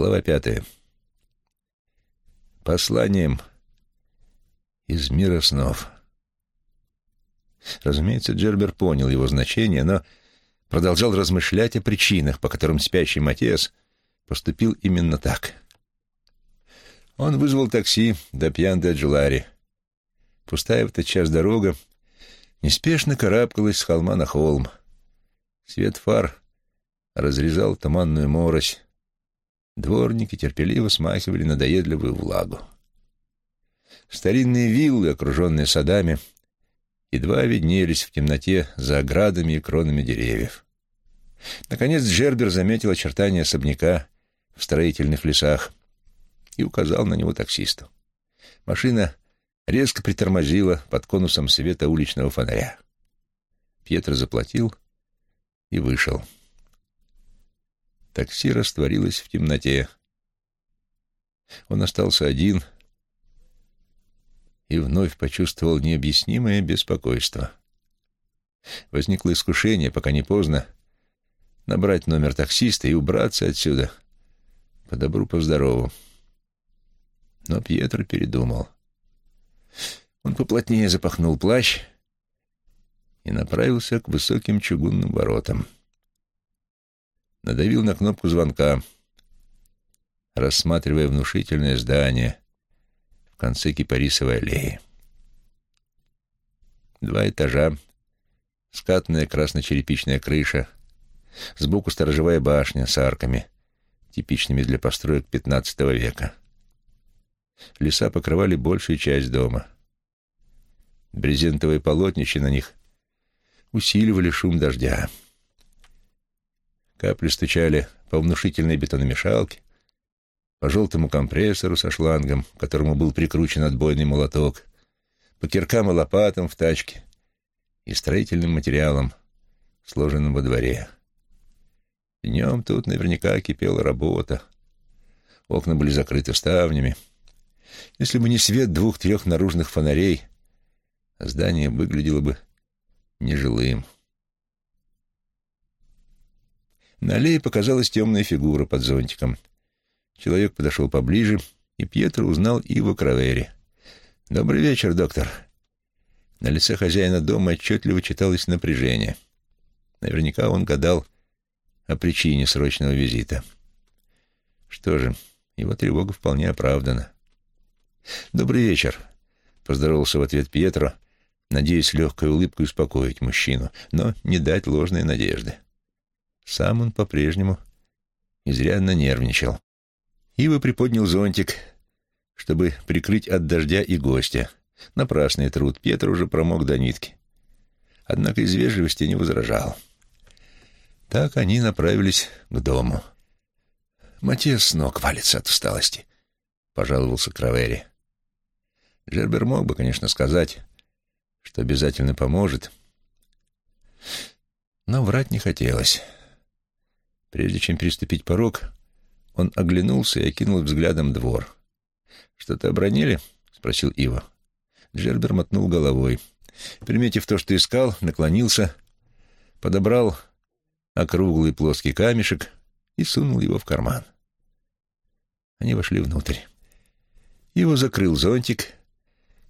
Глава пятая. Посланием из мира снов. Разумеется, Джербер понял его значение, но продолжал размышлять о причинах, по которым спящий Матиас поступил именно так. Он вызвал такси до Пьян-де-Джулари. Пустая в этот час дорога неспешно карабкалась с холма на холм. Свет фар разрезал туманную морось, Дворники терпеливо смахивали надоедливую влагу. Старинные виллы, окруженные садами, едва виднелись в темноте за оградами и кронами деревьев. Наконец Джербер заметил очертания особняка в строительных лесах и указал на него таксисту. Машина резко притормозила под конусом света уличного фонаря. Пьетро заплатил и вышел. Такси растворилось в темноте. Он остался один и вновь почувствовал необъяснимое беспокойство. Возникло искушение, пока не поздно, набрать номер таксиста и убраться отсюда по добру, по здорову. Но Пьетро передумал. Он поплотнее запахнул плащ и направился к высоким чугунным воротам надавил на кнопку звонка, рассматривая внушительное здание в конце Кипарисовой аллеи. Два этажа, скатная красно-черепичная крыша, сбоку сторожевая башня с арками, типичными для построек XV века. Леса покрывали большую часть дома. Брезентовые полотнища на них усиливали шум дождя. Капли стучали по внушительной бетономешалке, по желтому компрессору со шлангом, к которому был прикручен отбойный молоток, по киркам и лопатам в тачке и строительным материалам, сложенным во дворе. Днем тут наверняка кипела работа. Окна были закрыты ставнями. Если бы не свет двух-трех наружных фонарей, здание выглядело бы нежилым. На аллее показалась темная фигура под зонтиком. Человек подошел поближе, и Пьетро узнал Иво Кравери. «Добрый вечер, доктор». На лице хозяина дома отчетливо читалось напряжение. Наверняка он гадал о причине срочного визита. Что же, его тревога вполне оправдана. «Добрый вечер», — поздоровался в ответ Пьетро, надеясь легкой улыбкой успокоить мужчину, но не дать ложной надежды. Сам он по-прежнему изрядно нервничал. Ива приподнял зонтик, чтобы прикрыть от дождя и гостя. Напрасный труд, Петр уже промок до нитки. Однако из вежливости не возражал. Так они направились к дому. Матиас с ног валится от усталости, — пожаловался Кравери. Джербер мог бы, конечно, сказать, что обязательно поможет, но врать не хотелось. Прежде чем переступить порог, он оглянулся и окинул взглядом двор. «Что-то обронили?» — спросил Ива. Джербер мотнул головой. Приметив то, что искал, наклонился, подобрал округлый плоский камешек и сунул его в карман. Они вошли внутрь. Его закрыл зонтик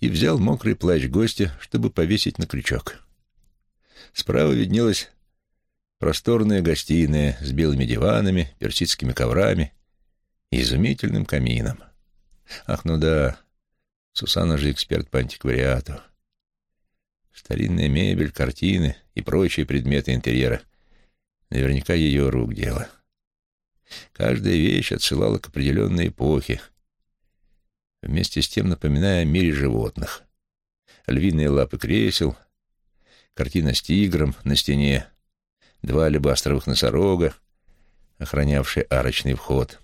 и взял мокрый плащ гостя, чтобы повесить на крючок. Справа виднелась Просторная гостиная с белыми диванами, персидскими коврами и изумительным камином. Ах, ну да, Сусанна же эксперт по антиквариату. Старинная мебель, картины и прочие предметы интерьера. Наверняка ее рук дело. Каждая вещь отсылала к определенной эпохе, вместе с тем напоминая о мире животных. Львиные лапы кресел, картина с тигром на стене, два алебастровых носорога, охранявшие арочный вход.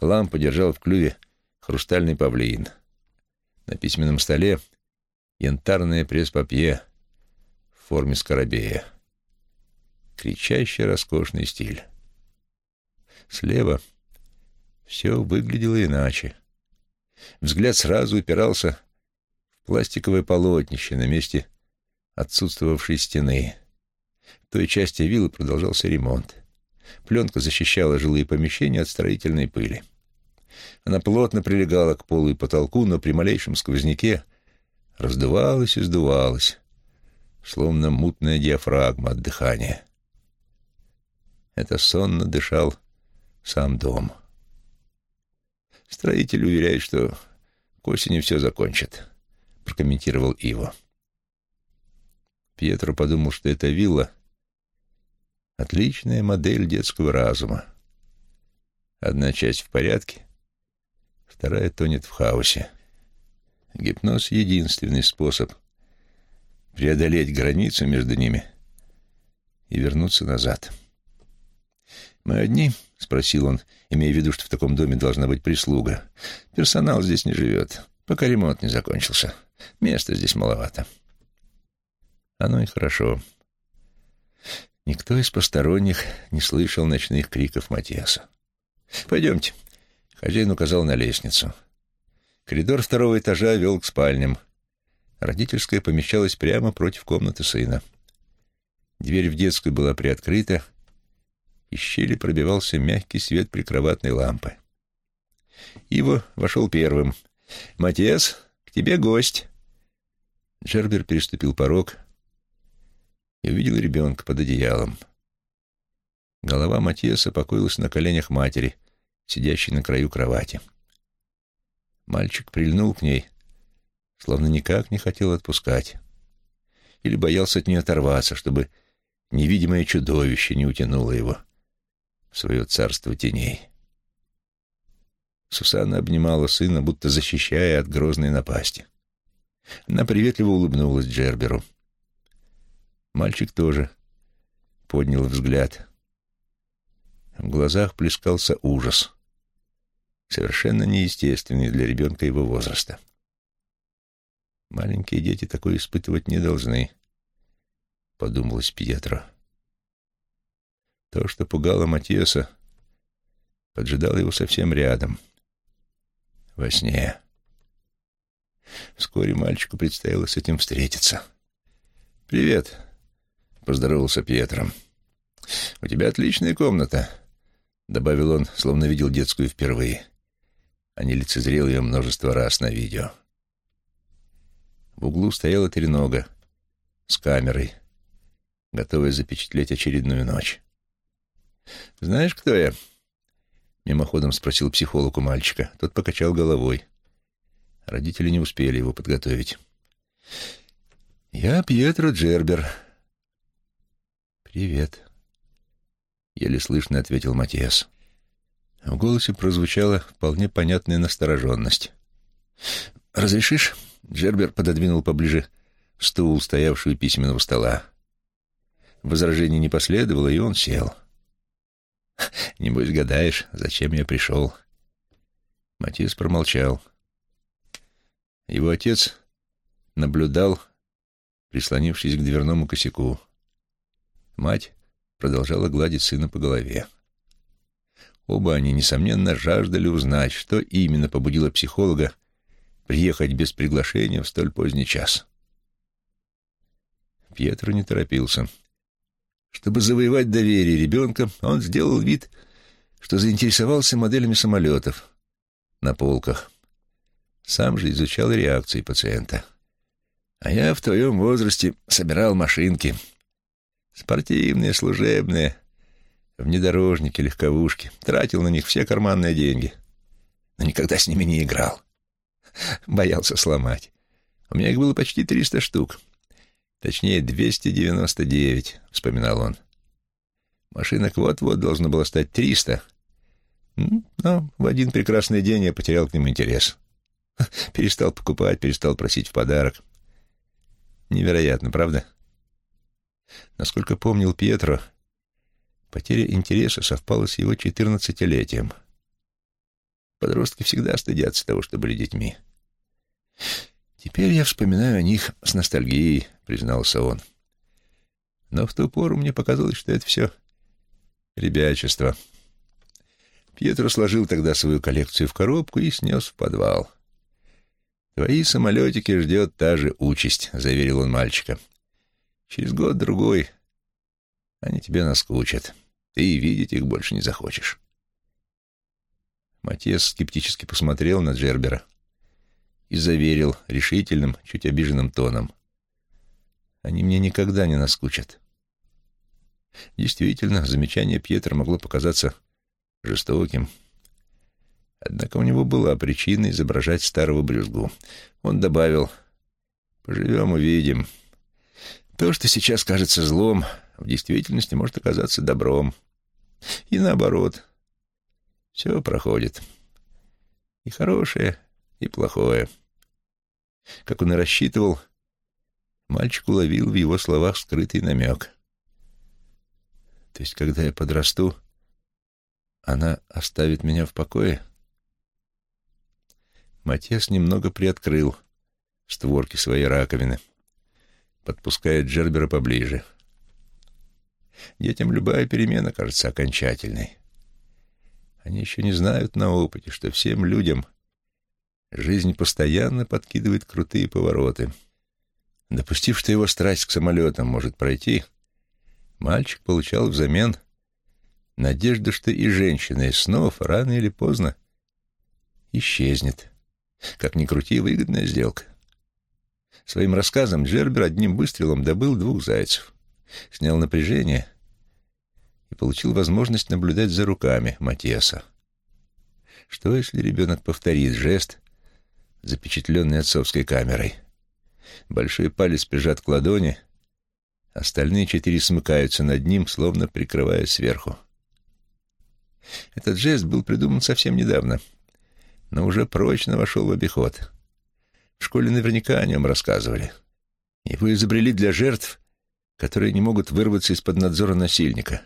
Лампа держал в клюве хрустальный павлин. На письменном столе янтарное пресс-папье в форме скоробея. Кричащий роскошный стиль. Слева все выглядело иначе. Взгляд сразу упирался в пластиковое полотнище на месте отсутствовавшей стены. В той части виллы продолжался ремонт. Пленка защищала жилые помещения от строительной пыли. Она плотно прилегала к полу и потолку, но при малейшем сквозняке раздувалась и сдувалась, словно мутная диафрагма от дыхания. Это сонно дышал сам дом. Строитель уверяет, что к осени все закончат, прокомментировал Иво. Пьетро подумал, что эта вилла — отличная модель детского разума. Одна часть в порядке, вторая тонет в хаосе. Гипноз — единственный способ преодолеть границу между ними и вернуться назад. «Мы одни?» — спросил он, имея в виду, что в таком доме должна быть прислуга. «Персонал здесь не живет, пока ремонт не закончился. Места здесь маловато». Оно и хорошо. Никто из посторонних не слышал ночных криков Матиаса. «Пойдемте», — хозяин указал на лестницу. Коридор второго этажа вел к спальням. Родительская помещалась прямо против комнаты сына. Дверь в детскую была приоткрыта, из щели пробивался мягкий свет прикроватной лампы. Иво вошел первым. «Матиас, к тебе гость!» Джербер переступил порог, и увидел ребенка под одеялом. Голова Матиаса покоилась на коленях матери, сидящей на краю кровати. Мальчик прильнул к ней, словно никак не хотел отпускать. Или боялся от нее оторваться, чтобы невидимое чудовище не утянуло его в свое царство теней. Сусанна обнимала сына, будто защищая от грозной напасти. Она приветливо улыбнулась Джерберу. Мальчик тоже поднял взгляд. В глазах плескался ужас, совершенно неестественный для ребенка его возраста. Маленькие дети такое испытывать не должны, подумалось Пьетро. То, что пугало Матиаса, поджидало его совсем рядом, во сне. Вскоре мальчику предстояло с этим встретиться. «Привет», — поздоровался Пьетро. «У тебя отличная комната», — добавил он, словно видел детскую впервые, а не лицезрел ее множество раз на видео. В углу стояла тренога с камерой, готовая запечатлеть очередную ночь. «Знаешь, кто я?» — мимоходом спросил психолог у мальчика. Тот покачал головой. Родители не успели его подготовить. «Я Пьетро Джербер», «Привет», — еле слышно ответил Матиас. В голосе прозвучала вполне понятная настороженность. «Разрешишь?» — Джербер пододвинул поближе стул, стоявший у письменного стола. Возражений не последовало, и он сел. «Небось, гадаешь, зачем я пришел?» Матиас промолчал. Его отец наблюдал, прислонившись к дверному косяку. Мать продолжала гладить сына по голове. Оба они, несомненно, жаждали узнать, что именно побудило психолога приехать без приглашения в столь поздний час. Пьетро не торопился. Чтобы завоевать доверие ребенка, он сделал вид, что заинтересовался моделями самолетов на полках. Сам же изучал реакции пациента. «А я в твоем возрасте собирал машинки», Спортивные, служебные, внедорожники, легковушки. Тратил на них все карманные деньги. Но никогда с ними не играл. Боялся сломать. У меня их было почти триста штук. Точнее, двести девяносто девять, вспоминал он. Машинок вот-вот должно было стать триста. Но в один прекрасный день я потерял к ним интерес. Перестал покупать, перестал просить в подарок. Невероятно, правда? Насколько помнил Пьетро, потеря интереса совпала с его четырнадцатилетием. Подростки всегда стыдятся того, что были детьми. «Теперь я вспоминаю о них с ностальгией», — признался он. «Но в ту пору мне показалось, что это все ребячество». Пьетро сложил тогда свою коллекцию в коробку и снес в подвал. «Твои самолетики ждет та же участь», — заверил он мальчика. Через год-другой они тебе наскучат. ты и видеть их больше не захочешь. Матиас скептически посмотрел на Джербера и заверил решительным, чуть обиженным тоном. «Они мне никогда не наскучат». Действительно, замечание Пьетра могло показаться жестоким. Однако у него была причина изображать старого брюзгу. Он добавил, «Поживем, увидим. То, что сейчас кажется злом, в действительности может оказаться добром. И наоборот. Все проходит. И хорошее, и плохое». Как он и рассчитывал, мальчик уловил в его словах скрытый намек. То есть, когда я подрасту, она оставит меня в покое? Матьяс немного приоткрыл створки своей раковины, подпуская Джербера поближе. Детям любая перемена кажется окончательной. Они еще не знают на опыте, что всем людям жизнь постоянно подкидывает крутые повороты. Допустив, что его страсть к самолетам может пройти, мальчик получал взамен надежду, что и женщина из снов рано или поздно исчезнет. Как ни крути, выгодная сделка. Своим рассказом Джербер одним выстрелом добыл двух зайцев, снял напряжение и получил возможность наблюдать за руками Матиаса. Что, если ребенок повторит жест, запечатленный отцовской камерой? Большой палец прижат к ладони — Остальные четыре смыкаются над ним, словно прикрывая сверху. Этот жест был придуман совсем недавно, но уже прочно вошел в обиход. В школе наверняка о нем рассказывали. Его изобрели для жертв, которые не могут вырваться из-под надзора насильника,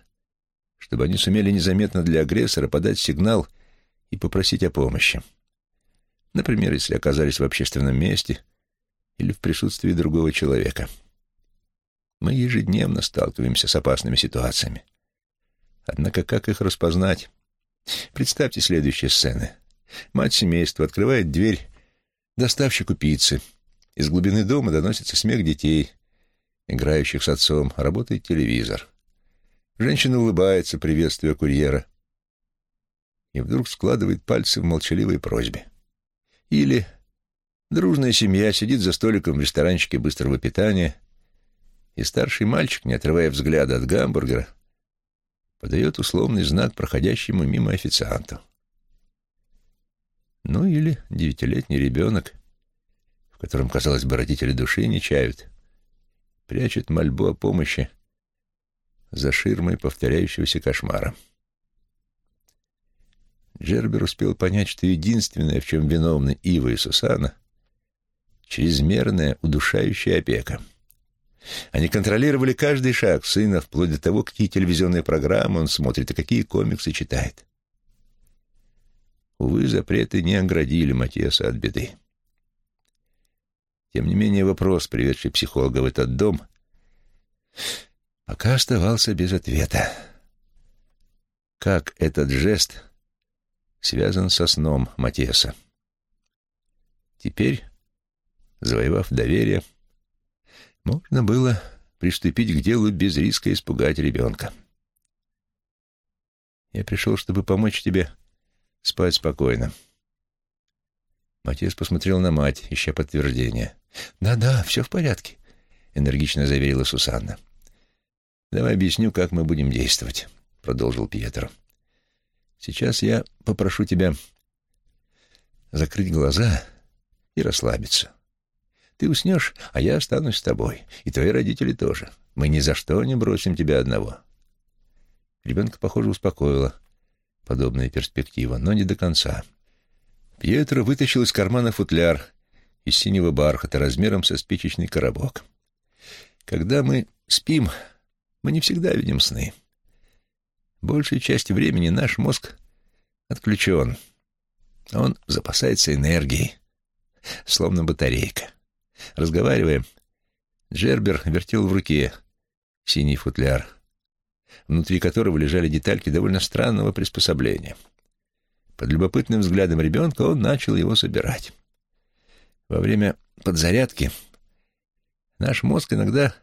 чтобы они сумели незаметно для агрессора подать сигнал и попросить о помощи. Например, если оказались в общественном месте или в присутствии другого человека. — мы ежедневно сталкиваемся с опасными ситуациями. Однако как их распознать? Представьте следующие сцены. Мать семейства открывает дверь доставщику пиццы. Из глубины дома доносится смех детей, играющих с отцом. Работает телевизор. Женщина улыбается, приветствуя курьера. И вдруг складывает пальцы в молчаливой просьбе. Или дружная семья сидит за столиком в ресторанчике быстрого питания — и старший мальчик, не отрывая взгляда от гамбургера, подает условный знак проходящему мимо официанту. Ну или девятилетний ребенок, в котором, казалось бы, родители души не чают, прячет мольбу о помощи за ширмой повторяющегося кошмара. Джербер успел понять, что единственное, в чем виновны Ива и Сусана, — чрезмерная удушающая опека — они контролировали каждый шаг сына, вплоть до того, какие телевизионные программы он смотрит и какие комиксы читает. Увы, запреты не оградили Матиаса от беды. Тем не менее, вопрос, приведший психолога в этот дом, пока оставался без ответа. Как этот жест связан со сном Матиаса? Теперь, завоевав доверие, можно было приступить к делу без риска испугать ребенка. Я пришел, чтобы помочь тебе спать спокойно. Матиас посмотрел на мать, ища подтверждения. «Да-да, все в порядке», — энергично заверила Сусанна. «Давай объясню, как мы будем действовать», — продолжил Пьетро. «Сейчас я попрошу тебя закрыть глаза и расслабиться. Ты уснешь, а я останусь с тобой. И твои родители тоже. Мы ни за что не бросим тебя одного. Ребенка, похоже, успокоила подобная перспектива, но не до конца. Пьетро вытащил из кармана футляр из синего бархата размером со спичечный коробок. Когда мы спим, мы не всегда видим сны. Большей часть времени наш мозг отключен. Он запасается энергией, словно батарейка. Разговаривая, Джербер вертел в руке синий футляр, внутри которого лежали детальки довольно странного приспособления. Под любопытным взглядом ребенка он начал его собирать. Во время подзарядки наш мозг иногда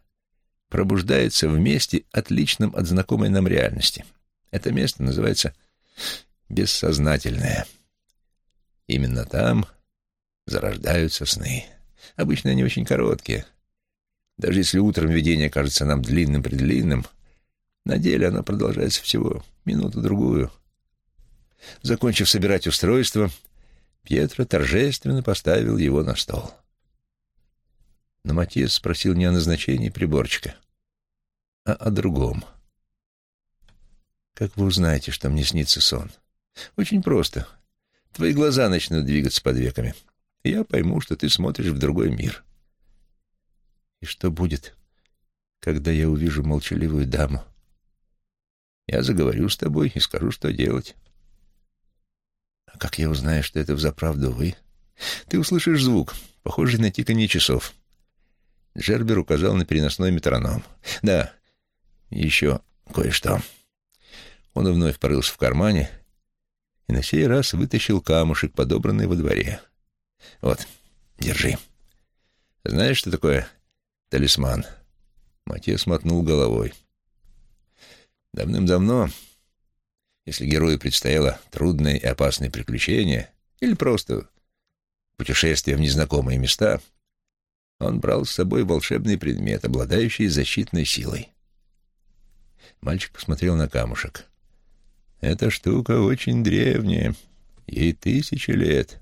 пробуждается в месте, отличном от знакомой нам реальности. Это место называется бессознательное. Именно там зарождаются сны. Обычно они очень короткие. Даже если утром видение кажется нам длинным-предлинным, на деле оно продолжается всего минуту-другую. Закончив собирать устройство, Пьетро торжественно поставил его на стол. Но Матьес спросил не о назначении приборчика, а о другом. «Как вы узнаете, что мне снится сон?» «Очень просто. Твои глаза начнут двигаться под веками, я пойму, что ты смотришь в другой мир». «И что будет, когда я увижу молчаливую даму?» «Я заговорю с тобой и скажу, что делать». «А как я узнаю, что это взаправду вы?» «Ты услышишь звук, похожий на тиканье часов». Джербер указал на переносной метроном. «Да, еще кое-что». Он вновь порылся в кармане и на сей раз вытащил камушек, подобранный во дворе. «Вот, держи. Знаешь, что такое талисман?» Матье смотнул головой. Давным-давно, если герою предстояло трудное и опасное приключение или просто путешествие в незнакомые места — он брал с собой волшебный предмет, обладающий защитной силой. Мальчик посмотрел на камушек. «Эта штука очень древняя, ей тысячи лет.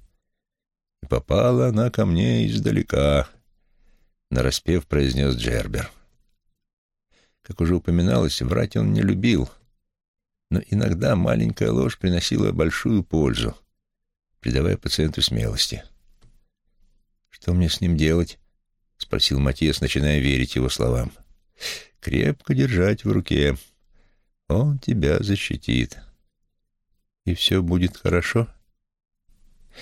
И попала она ко мне издалека», — нараспев произнес Джербер. Как уже упоминалось, врать он не любил, но иногда маленькая ложь приносила большую пользу, придавая пациенту смелости. «Что мне с ним делать?» — спросил Матиас, начиная верить его словам. «Крепко держать в руке. Он тебя защитит. И все будет хорошо?»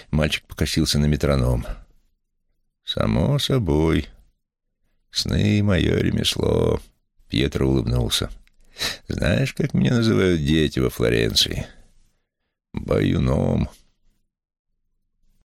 Мальчик покосился на метроном. «Само собой. Сны — мое ремесло», — Пьетро улыбнулся. «Знаешь, как меня называют дети во Флоренции?» «Баюном».